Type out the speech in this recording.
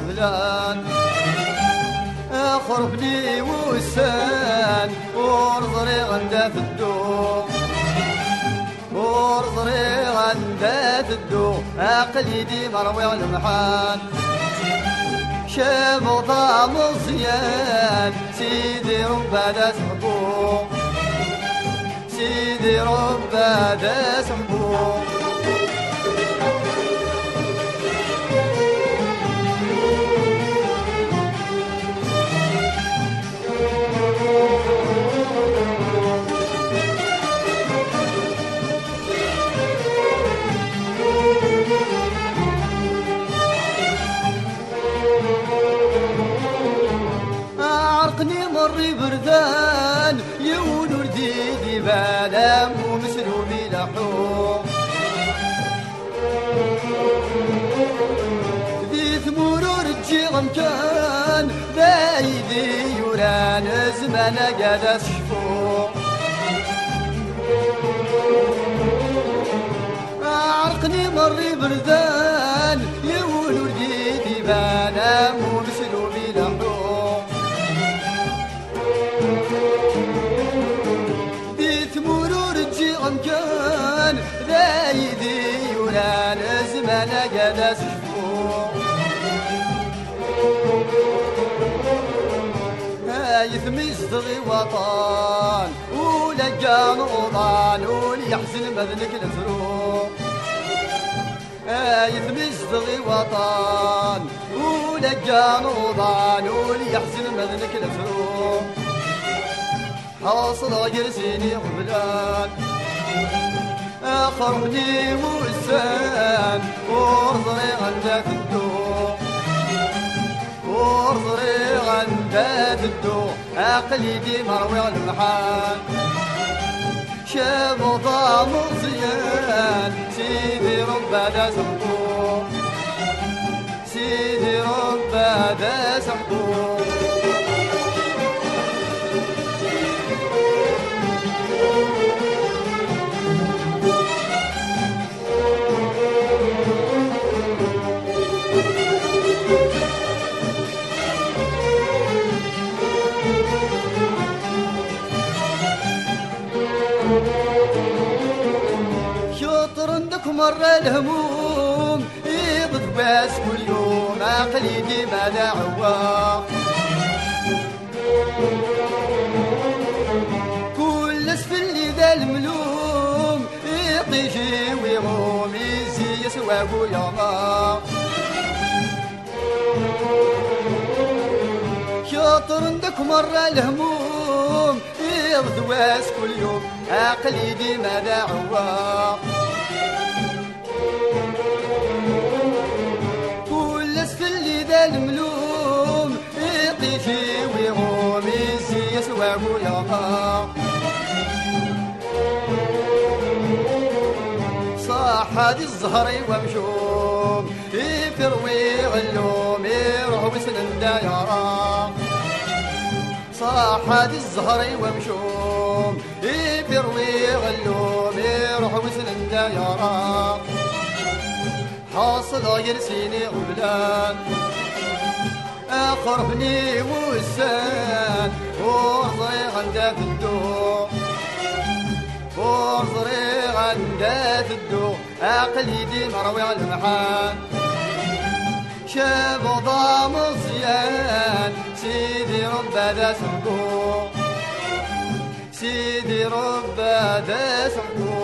الخذلان خربني وسان ورزري غندا في الدوم ورزري غندا في الدوم عقلي ديما روي على المحان شاف طعم الصيان سيدي ربنا سحبوه سيدي داس حبوب عرقني مري بردان يون ورديدي بالام ومسلوبي لحوم ذي ثمور ورجي غمكان بايدي يوران زمان قاد شفو عرقني مري بردان غمكان ذايدي يوران زمان قاد سشفو هاي ثميزدغي وطن ولقى نوضان وليحزن مذنك الفرو هاي ثميزدغي وطن ولقى نوضان وليحزن مذنك الفرو حاصل جرسيني غبلان اخرني وسان ورضري غندا تدو ورضري غندا تدو عقلي دي مروي المحان شاب وطعم مزيان سيدي ربا دا شطر عندك مرة الهموم يضد باس كل يوم عقلي ديما دعوة كل اسفل ذا الملوم يطيجي ويغوم يزي يسواق ويغا شاطر عندك مرة الهموم. يضد واس كل يوم عقلي ديما دعوة كل اسفل لي ذا الملوم يطيجي ويغوم يزي يسواق ويغا صاح هذه الزهري ومشوم يفروي غلوم يروح وسن دايرة صاح هذه الزهري ومشوم. يفروي غلوم يروح وسن دايرة حاصل يرسيني غبلان اخرفني وسان وصري غندا في الدور وصري غندا في الدور عقلي دي مروي المحان شاب ضام سيدي ربا دا سحقو سيدي ربا دا سحقو